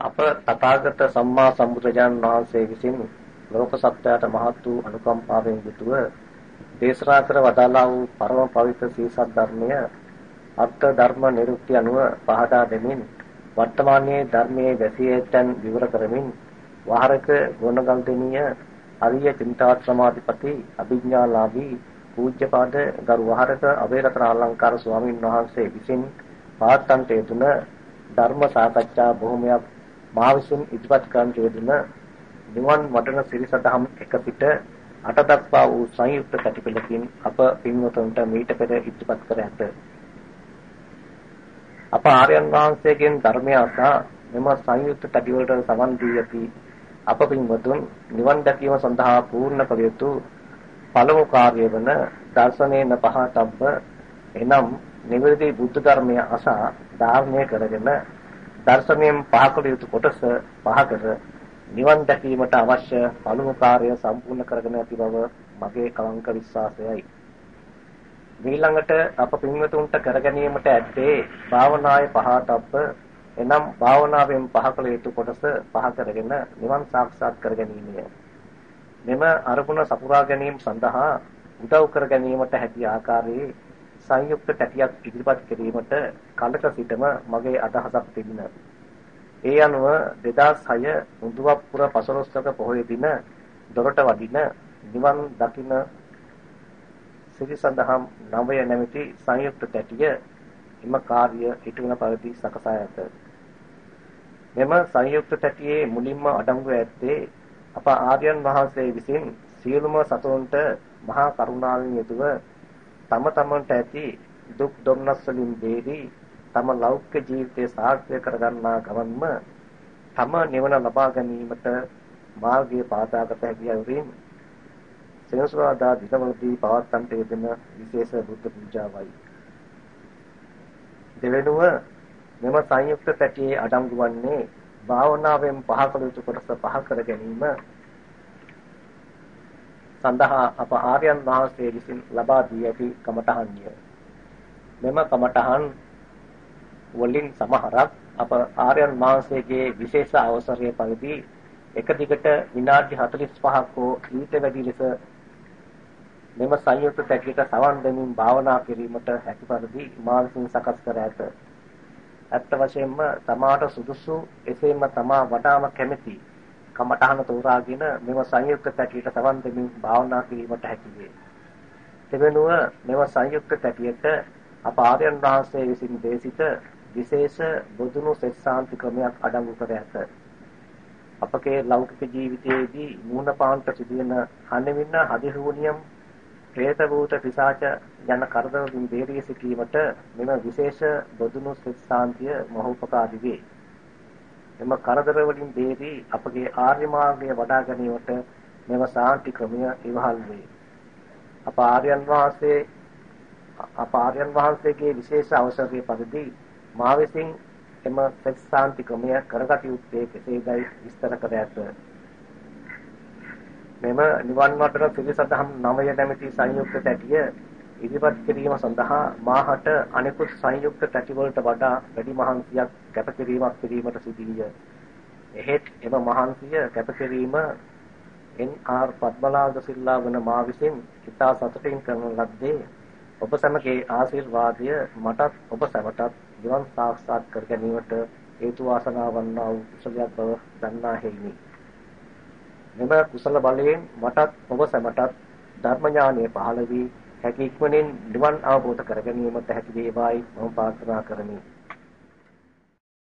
අප තථාගත සම්මා සම්බුදුරජාණන් වහන්සේ විසින් ලෝක සත්‍යයට මහත් වූ අනුකම්පාවෙන් යුතුව දේශනා කර වදාළා වූ පරම පවිත්‍ර සීසත් ධර්මය අර්ථ ධර්ම නිරුක්ති අනුව පහදා දෙමින් වර්තමානයේ ධර්මයේ වැසියයන් විවර කරමින් වහරක ගුණගල් දෙනිය අරිය චින්තාත් සමාධිපති අභිඥාලාභී පූජ්‍යපාද ගරු වහරක අවේරතන අලංකාර ස්වාමීන් වහන්සේ විසින් පාත්තන්ට යෙදුන ධර්ම සාකච්ඡා බොහොමයක් මා විසින් ඉදිරිපත් කරන්න යෙදුන නිවන් වඩන සිරිසදහම් එක පිට අට දක්වා වූ සංයුක්ත කටිපලකින් අප පින්වතුන්ට මීට පෙර ඉදිරිපත් කර ඇත. අප ආර්යයන් වහන්සේගෙන් ධර්මය අසා මෙම සංයුක්ත කටිවලට සමන් දී ඇති අප පින්වතුන් නිවන් දැකීම සඳහා පූර්ණ කළ යුතු පළමු කාර්යය වන දර්ශනේන පහතබ්බ එනම් නිවැරදි බුද්ධ ධර්මය අසා ධාරණය කරගෙන දර්ශනයෙන් පහකල යුතු කොටස පහ කර නිවන් දැකීමට අවශ්‍ය පළමු කාර්යය සම්පූර්ණ කරගෙන ඇති බව මගේ කලංක විශ්වාසයයි. ඊළඟට අප පින්වතුන්ට කර ගැනීමට ඇත්තේ භාවනායේ පහතබ්බ එනම් භාවනාවෙන් පහකල යුතු කොටස පහ කරගෙන නිවන් සාක්ෂාත් කර ගැනීමය. මෙම අරමුණ සපුරා ගැනීම සඳහා උදව් කර ගැනීමට හැකි ආකාරයේ සංයුක්ත පැටියක් ඉදිරිපත් කිරීමට කලක සිටම මගේ අදහසක් තිබුණා. ඒ අනුව 2006 මුදුවප්පුර පසළොස්වක පොහොය දින දොරට වඩින නිවන් දකින සිරිසඳහම් නවය නැමැති සංයුක්ත පැටිය එම කාර්ය ඉටුවන පරිදි සකසා ඇත. මෙම සංයුක්ත පැටියේ මුලින්ම අඩංගු ඇත්තේ අප ආර්යයන් වහන්සේ විසින් සියලුම සතුන්ට මහා කරුණාවෙන් යුතුව තම තමන්ට ඇති දුක් දුම්නස් වලින් බේරී තම ලෞකික ජීවිතය සාර්ථක කරගන්නා ගමන්ම තම නිවන ලබා ගැනීමට මාර්ගය පාදාගත හැකි අයුරින් සෙනසුරාදා දිනවලදී පවත්වන්නට යෙදෙන විශේෂ බුද්ධ පූජාවයි. දෙවෙනුව මෙම සංයුක්ත පැටියේ අඩංගු වන්නේ භාවනාවෙන් පහ කළ යුතු කොටස පහ කර ගැනීම සඳහා අප ආර්යයන් වහන්සේ විසින් ලබා දී ඇති කමඨහන්ය. මෙම කමඨහන් වලින් සමහරක් අප ආර්යයන් වහන්සේගේ විශේෂ අවසරය පරිදි එක දිගට විනාඩි 45ක් හෝ ඊට වැඩි ලෙස මෙම සංයුක්ත පැකිට සවන් දෙමින් භාවනා කිරීමට හැකි පරිදි මා විසින් සකස් කර ඇත. ඇත්ත වශයෙන්ම තමාට සුදුසු එසේම තමා වඩාම කැමැති කමඨහන තෝරාගෙන මෙම සංයුක්ත පැටියට සවන් දෙමින් භාවනා කිරීමට හැකි වේ. දෙවෙනුව මෙම සංයුක්ත පැටියට අප ආර්යයන් වහන්සේ විසින් දේශිත විශේෂ බුදුනු සෙස්සාන්ති ක්‍රමයක් අඩංගු කර ඇත. අපගේ ලෞකික ජීවිතයේදී මූණ පාන්ට සිදුවෙන හනෙවින්න හදිහුණියම් പ്രേත භූත පිසාච යන කරදරකින් බේරී සිටීමට මෙම විශේෂ බොදුනු සෙස්සාන්තිය මහෝපකාරී වේ. එම කරදර වලින් බේරී අපගේ ආර්ය මාර්ගය වඩා ගැනීමට මෙම සාන්ති ක්‍රමය ඉවහල් වේ. අප ආර්යයන් වහන්සේ අප ආර්යයන් වහන්සේගේ විශේෂ අවසරයේ පරිදි මා විසින් එම සෙස්සාන්ති ක්‍රමය කරගත යුත්තේ කෙසේදයි විස්තර කර ඇත. මෙම නිවන් වටන පිළිසදහම් නවය නැමැති සංයුක්ත තැටිය ඉදිරිපත් කිරීම සඳහා මාහට අනිකුත් සංයුක්ත තැටි වලට වඩා වැඩි මහන්සියක් කැපකිරීමක් කිරීමට සිදුවිය. එහෙත් එම මහන්සිය කැපකිරීම එන්.ආර්. පද්මලාද සිල්ලා වන මා විසින් ඉතා සතුටින් කරන ලද්දේ ඔබ සැමගේ ආශිර්වාදය මටත් ඔබ සැමටත් ජීවන් සාක්ෂාත් කර ගැනීමට හේතු වාසනා වන්නා වූ කුසලයක් බව දන්නා හේිනි. මෙම කුසල බලයෙන් මටත් ඔබ සැමටත් ධර්ම ඥානය පහළ වී හැකි ඉක්මනින් නිවන් අවබෝධ කර ගැනීමට හැකි වේවායි මම ප්‍රාර්ථනා කරමි.